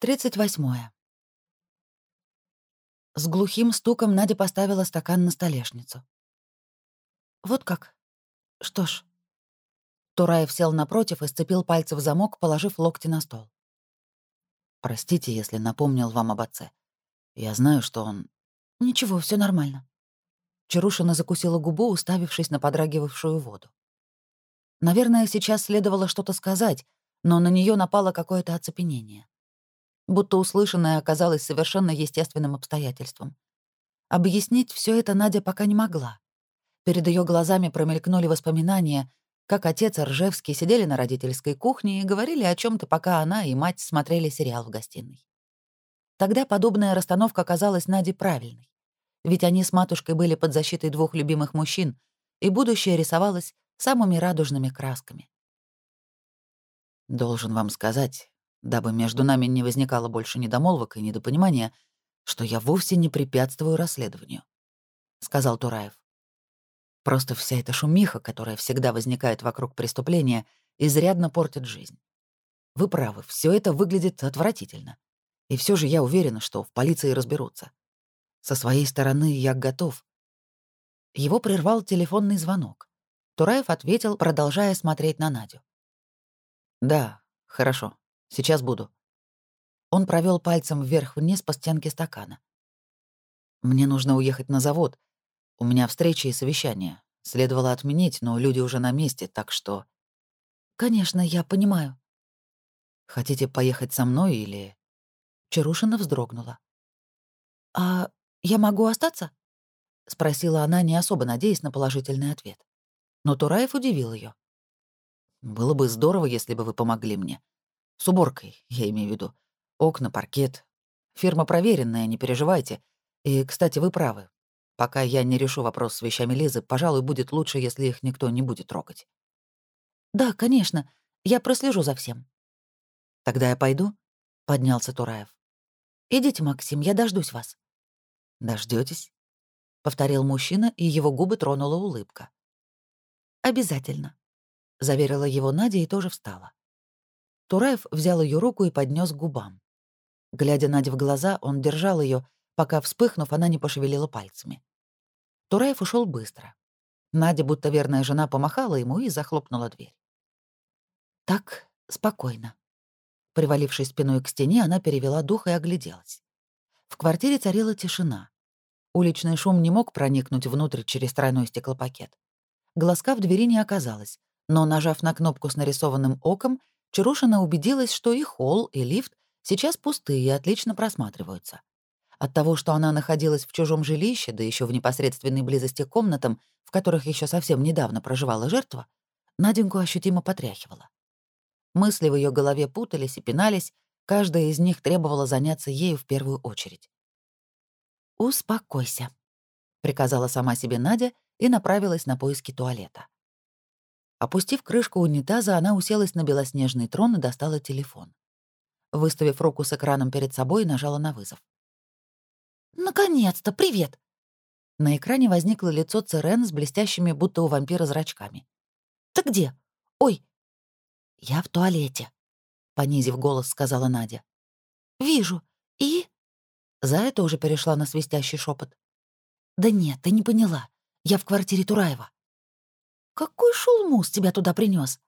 Тридцать восьмое. С глухим стуком Надя поставила стакан на столешницу. «Вот как? Что ж...» Тураев сел напротив и сцепил пальцы в замок, положив локти на стол. «Простите, если напомнил вам об отце. Я знаю, что он...» «Ничего, все нормально». Чарушина закусила губу, уставившись на подрагивавшую воду. Наверное, сейчас следовало что-то сказать, но на нее напало какое-то оцепенение будто услышанное оказалось совершенно естественным обстоятельством. Объяснить все это Надя пока не могла. Перед ее глазами промелькнули воспоминания, как отец и Ржевский сидели на родительской кухне и говорили о чем то пока она и мать смотрели сериал в гостиной. Тогда подобная расстановка казалась Наде правильной. Ведь они с матушкой были под защитой двух любимых мужчин, и будущее рисовалось самыми радужными красками. «Должен вам сказать, дабы между нами не возникало больше недомолвок и недопонимания, что я вовсе не препятствую расследованию», — сказал Тураев. «Просто вся эта шумиха, которая всегда возникает вокруг преступления, изрядно портит жизнь. Вы правы, все это выглядит отвратительно. И все же я уверена, что в полиции разберутся. Со своей стороны я готов». Его прервал телефонный звонок. Тураев ответил, продолжая смотреть на Надю. «Да, хорошо», Сейчас буду». Он провел пальцем вверх-вниз по стенке стакана. «Мне нужно уехать на завод. У меня встреча и совещание. Следовало отменить, но люди уже на месте, так что...» «Конечно, я понимаю». «Хотите поехать со мной или...» Чарушина вздрогнула. «А я могу остаться?» — спросила она, не особо надеясь на положительный ответ. Но Тураев удивил ее. «Было бы здорово, если бы вы помогли мне. С уборкой, я имею в виду. Окна, паркет. Фирма проверенная, не переживайте. И, кстати, вы правы. Пока я не решу вопрос с вещами Лизы, пожалуй, будет лучше, если их никто не будет трогать. Да, конечно. Я прослежу за всем. Тогда я пойду? Поднялся Тураев. Идите, Максим, я дождусь вас. Дождетесь? Повторил мужчина, и его губы тронула улыбка. Обязательно. Заверила его Надя и тоже встала. Тураев взял ее руку и поднес к губам. Глядя Наде в глаза, он держал ее, пока, вспыхнув, она не пошевелила пальцами. Тураев ушел быстро. Надя, будто верная жена, помахала ему и захлопнула дверь. Так, спокойно. Привалившись спиной к стене, она перевела дух и огляделась. В квартире царила тишина. Уличный шум не мог проникнуть внутрь через тройной стеклопакет. Глазка в двери не оказалось, но, нажав на кнопку с нарисованным оком, Чарушина убедилась, что и холл, и лифт сейчас пустые и отлично просматриваются. От того, что она находилась в чужом жилище, да еще в непосредственной близости к комнатам, в которых еще совсем недавно проживала жертва, Наденьку ощутимо потряхивала. Мысли в ее голове путались и пинались, каждая из них требовала заняться ею в первую очередь. «Успокойся», — приказала сама себе Надя и направилась на поиски туалета. Опустив крышку унитаза, она уселась на белоснежный трон и достала телефон. Выставив руку с экраном перед собой, нажала на вызов. «Наконец-то! Привет!» На экране возникло лицо Церен с блестящими, будто у вампира, зрачками. «Ты где? Ой!» «Я в туалете», — понизив голос, сказала Надя. «Вижу. И?» Зая тоже перешла на свистящий шепот. «Да нет, ты не поняла. Я в квартире Тураева». «Какой шулмус тебя туда принес?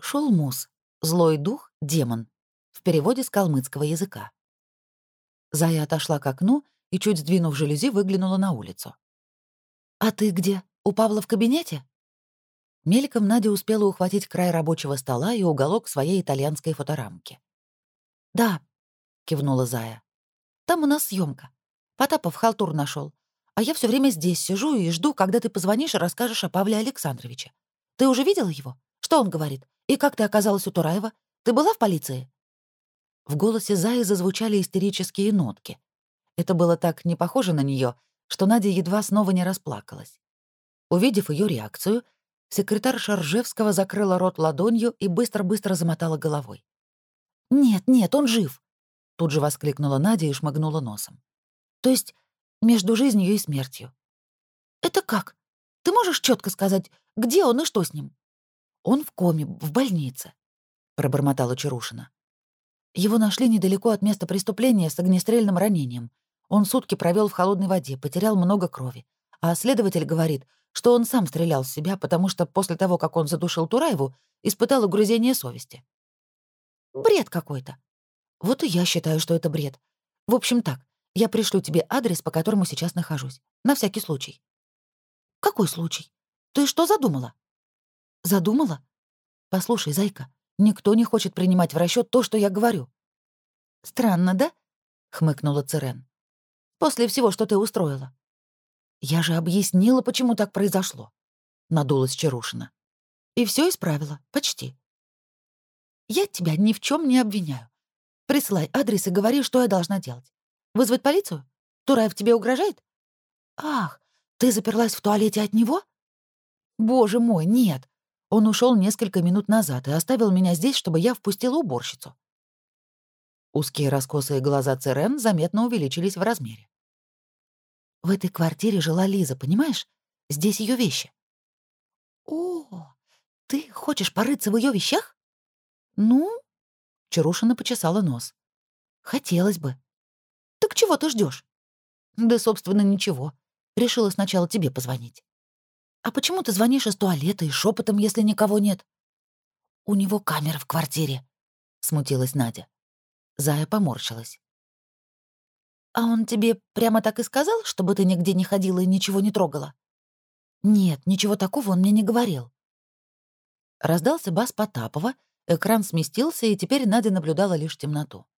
Шулмус — злой дух, демон, в переводе с калмыцкого языка. Зая отошла к окну и, чуть сдвинув жалюзи, выглянула на улицу. «А ты где? У Павла в кабинете?» Мельком Надя успела ухватить край рабочего стола и уголок своей итальянской фоторамки. «Да», — кивнула Зая. «Там у нас съемка. Потапов халтур нашел. А я все время здесь сижу и жду, когда ты позвонишь и расскажешь о Павле Александровиче. Ты уже видела его? Что он говорит? И как ты оказалась у Тураева? Ты была в полиции?» В голосе Заи зазвучали истерические нотки. Это было так не похоже на нее, что Надя едва снова не расплакалась. Увидев ее реакцию, секретарь Шаржевского закрыла рот ладонью и быстро-быстро замотала головой. «Нет, нет, он жив!» Тут же воскликнула Надя и шмыгнула носом. «То есть между жизнью и смертью. «Это как? Ты можешь четко сказать, где он и что с ним?» «Он в коме, в больнице», — пробормотала Чарушина. Его нашли недалеко от места преступления с огнестрельным ранением. Он сутки провел в холодной воде, потерял много крови. А следователь говорит, что он сам стрелял в себя, потому что после того, как он задушил Тураеву, испытал угрызение совести. Бред какой-то. Вот и я считаю, что это бред. В общем так, я пришлю тебе адрес, по которому сейчас нахожусь. На всякий случай. Какой случай? Ты что задумала? Задумала? Послушай, зайка, никто не хочет принимать в расчет то, что я говорю. Странно, да? хмыкнула Церен. После всего, что ты устроила. Я же объяснила, почему так произошло. Надулась Чарушина. И все исправила. Почти. Я тебя ни в чем не обвиняю. Присылай адрес и говори, что я должна делать. Вызвать полицию? Тураев тебе угрожает? Ах, ты заперлась в туалете от него? Боже мой, нет. Он ушел несколько минут назад и оставил меня здесь, чтобы я впустила уборщицу. Узкие раскосые глаза Церен заметно увеличились в размере. В этой квартире жила Лиза, понимаешь? Здесь ее вещи. О, ты хочешь порыться в ее вещах? Ну, Чарушина почесала нос. Хотелось бы. Чего ты ждешь? Да, собственно, ничего. Решила сначала тебе позвонить. А почему ты звонишь из туалета и шепотом, если никого нет? У него камера в квартире, смутилась Надя. Зая поморщилась. А он тебе прямо так и сказал, чтобы ты нигде не ходила и ничего не трогала? Нет, ничего такого он мне не говорил. Раздался бас Потапова, экран сместился, и теперь Надя наблюдала лишь темноту.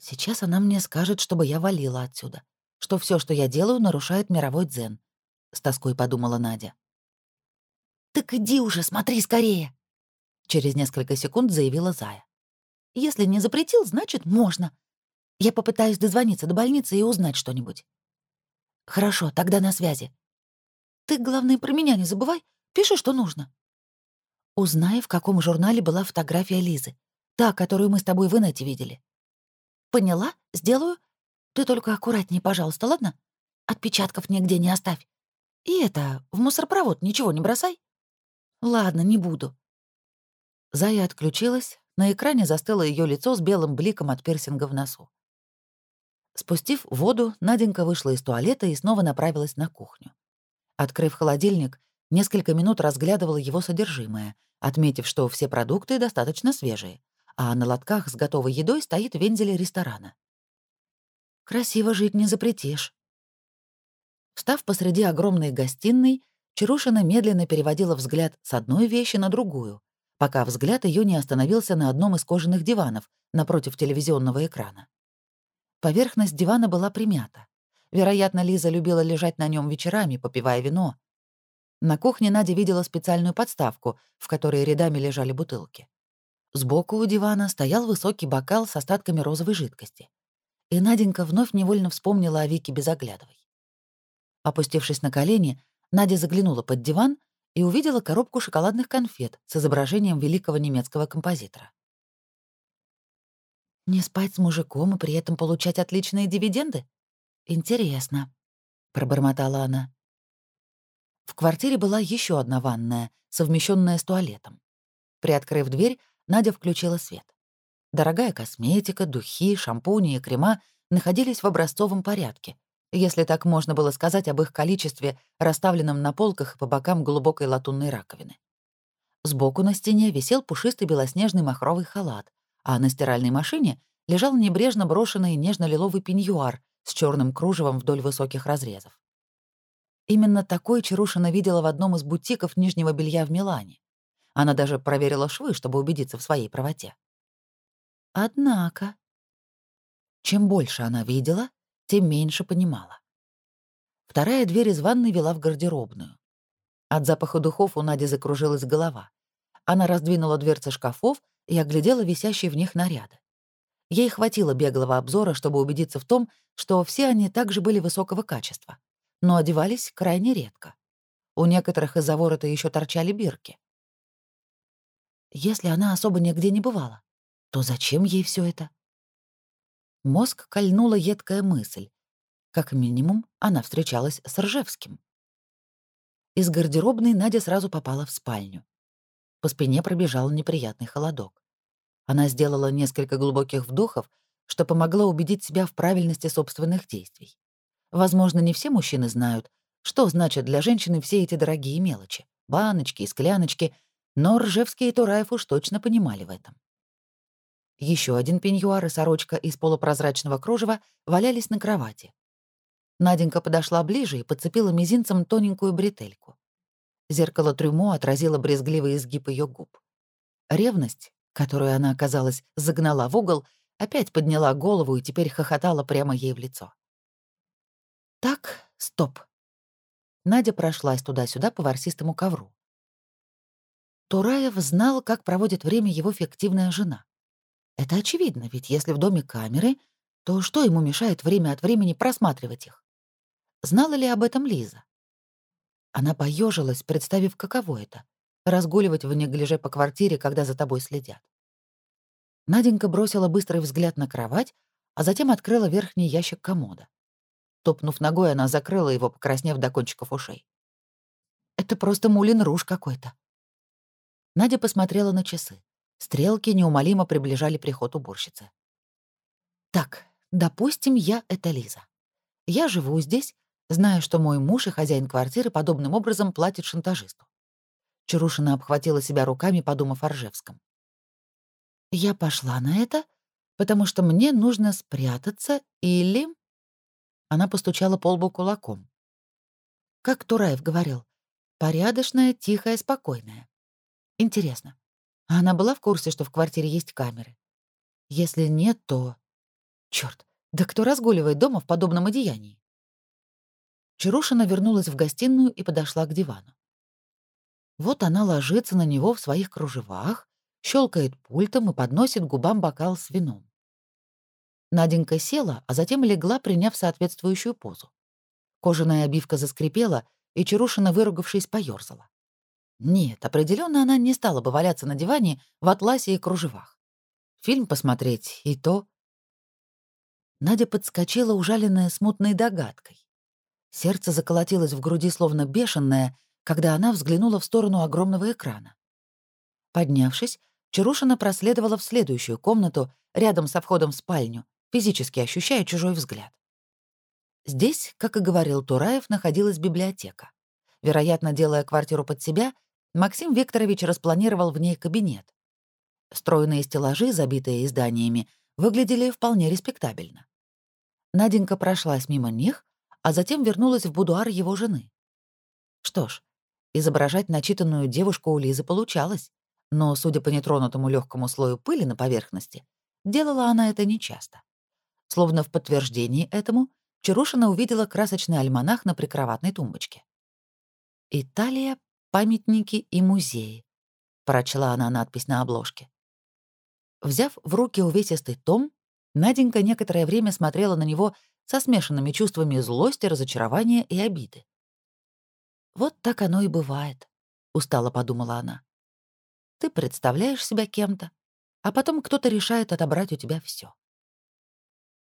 Сейчас она мне скажет, чтобы я валила отсюда, что все, что я делаю, нарушает мировой дзен, — с тоской подумала Надя. «Так иди уже, смотри скорее!» Через несколько секунд заявила Зая. «Если не запретил, значит, можно. Я попытаюсь дозвониться до больницы и узнать что-нибудь». «Хорошо, тогда на связи. Ты, главное, про меня не забывай. Пиши, что нужно». «Узнай, в каком журнале была фотография Лизы. Та, которую мы с тобой в инете видели». «Поняла? Сделаю. Ты только аккуратнее, пожалуйста, ладно? Отпечатков нигде не оставь. И это, в мусоропровод ничего не бросай». «Ладно, не буду». Зая отключилась, на экране застыло ее лицо с белым бликом от пирсинга в носу. Спустив воду, Наденька вышла из туалета и снова направилась на кухню. Открыв холодильник, несколько минут разглядывала его содержимое, отметив, что все продукты достаточно свежие, а на лотках с готовой едой стоит вензель ресторана. «Красиво жить не запретишь». Встав посреди огромной гостиной, Чарушина медленно переводила взгляд с одной вещи на другую, пока взгляд ее не остановился на одном из кожаных диванов напротив телевизионного экрана. Поверхность дивана была примята. Вероятно, Лиза любила лежать на нем вечерами, попивая вино. На кухне Надя видела специальную подставку, в которой рядами лежали бутылки. Сбоку у дивана стоял высокий бокал с остатками розовой жидкости. И Наденька вновь невольно вспомнила о Вике Безоглядовой. Опустившись на колени, Надя заглянула под диван и увидела коробку шоколадных конфет с изображением великого немецкого композитора. «Не спать с мужиком и при этом получать отличные дивиденды? Интересно», — пробормотала она. В квартире была еще одна ванная, совмещенная с туалетом. Приоткрыв дверь, Надя включила свет. Дорогая косметика, духи, шампуни и крема находились в образцовом порядке, если так можно было сказать об их количестве, расставленном на полках и по бокам глубокой латунной раковины. Сбоку на стене висел пушистый белоснежный махровый халат, а на стиральной машине лежал небрежно брошенный нежно-лиловый пеньюар с черным кружевом вдоль высоких разрезов. Именно такой Чарушина видела в одном из бутиков нижнего белья в Милане. Она даже проверила швы, чтобы убедиться в своей правоте. Однако, чем больше она видела, тем меньше понимала. Вторая дверь из ванной вела в гардеробную. От запаха духов у Нади закружилась голова. Она раздвинула дверцы шкафов и оглядела висящие в них наряды. Ей хватило беглого обзора, чтобы убедиться в том, что все они также были высокого качества, но одевались крайне редко. У некоторых из-за ворота еще торчали бирки. Если она особо нигде не бывала, то зачем ей все это? Мозг кольнула едкая мысль. Как минимум, она встречалась с Ржевским. Из гардеробной Надя сразу попала в спальню. По спине пробежал неприятный холодок. Она сделала несколько глубоких вдохов, что помогло убедить себя в правильности собственных действий. Возможно, не все мужчины знают, что значат для женщины все эти дорогие мелочи — баночки и скляночки, но Ржевский и Тураев уж точно понимали в этом. Еще один пеньюар и сорочка из полупрозрачного кружева валялись на кровати. Наденька подошла ближе и подцепила мизинцем тоненькую бретельку. Зеркало трюмо отразило брезгливый изгиб ее губ. Ревность, которую она, казалось, загнала в угол, опять подняла голову и теперь хохотала прямо ей в лицо. «Так, стоп». Надя прошлась туда-сюда по ворсистому ковру. Тураев знал, как проводит время его фиктивная жена. Это очевидно, ведь если в доме камеры, то что ему мешает время от времени просматривать их? Знала ли об этом Лиза? Она поежилась, представив, каково это — разгуливать в неглиже по квартире, когда за тобой следят. Наденька бросила быстрый взгляд на кровать, а затем открыла верхний ящик комода. Топнув ногой, она закрыла его, покраснев до кончиков ушей. «Это просто мулин руж какой-то». Надя посмотрела на часы. Стрелки неумолимо приближали приход уборщицы. «Так, допустим, я — это Лиза. Я живу здесь, зная, что мой муж и хозяин квартиры подобным образом платит шантажисту». Чарушина обхватила себя руками, подумав о Ржевском. «Я пошла на это, потому что мне нужно спрятаться или...» Она постучала по лбу кулаком. Как Тураев говорил, порядочная, тихая, спокойная. Интересно, а она была в курсе, что в квартире есть камеры? Если нет, то... Чёрт, да кто разгуливает дома в подобном одеянии? Чарушина вернулась в гостиную и подошла к дивану. Вот она ложится на него в своих кружевах, щелкает пультом и подносит губам бокал с вином. Наденька села, а затем легла, приняв соответствующую позу. Кожаная обивка заскрипела, и Чарушина, выругавшись, поёрзала. Нет, определенно она не стала бы валяться на диване в атласе и кружевах. Фильм посмотреть и то. Надя подскочила, ужаленная смутной догадкой. Сердце заколотилось в груди словно бешеное, когда она взглянула в сторону огромного экрана. Поднявшись, Чарушина проследовала в следующую комнату, рядом со входом в спальню, физически ощущая чужой взгляд. Здесь, как и говорил Тураев, находилась библиотека. Вероятно, делая квартиру под себя, Максим Викторович распланировал в ней кабинет. Стройные стеллажи, забитые изданиями, выглядели вполне респектабельно. Наденька прошлась мимо них, а затем вернулась в будуар его жены. Что ж, изображать начитанную девушку у Лизы получалось, но, судя по нетронутому легкому слою пыли на поверхности, делала она это нечасто. Словно в подтверждении этому, Чарушина увидела красочный альманах на прикроватной тумбочке. «Италия памятники и музеи», — прочла она надпись на обложке. Взяв в руки увесистый том, Наденька некоторое время смотрела на него со смешанными чувствами злости, разочарования и обиды. «Вот так оно и бывает», — устало подумала она. «Ты представляешь себя кем-то, а потом кто-то решает отобрать у тебя все.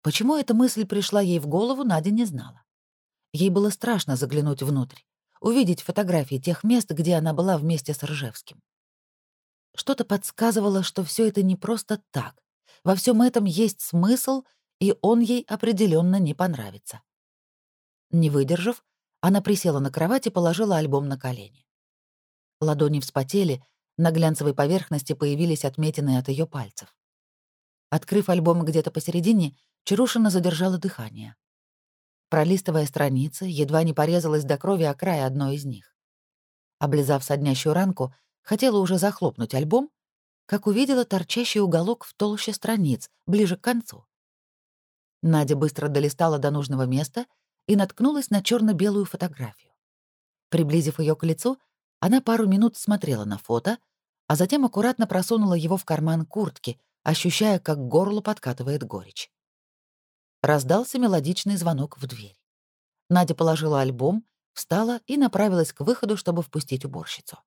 Почему эта мысль пришла ей в голову, Надя не знала. Ей было страшно заглянуть внутрь увидеть фотографии тех мест, где она была вместе с Ржевским. Что-то подсказывало, что все это не просто так. Во всем этом есть смысл, и он ей определенно не понравится. Не выдержав, она присела на кровать и положила альбом на колени. Ладони вспотели, на глянцевой поверхности появились отметины от ее пальцев. Открыв альбом где-то посередине, Чарушина задержала дыхание. Пролистывая страницы, едва не порезалась до крови о край одной из них. Облизав соднящую ранку, хотела уже захлопнуть альбом, как увидела торчащий уголок в толще страниц, ближе к концу. Надя быстро долистала до нужного места и наткнулась на черно белую фотографию. Приблизив ее к лицу, она пару минут смотрела на фото, а затем аккуратно просунула его в карман куртки, ощущая, как горло подкатывает горечь. Раздался мелодичный звонок в дверь. Надя положила альбом, встала и направилась к выходу, чтобы впустить уборщицу.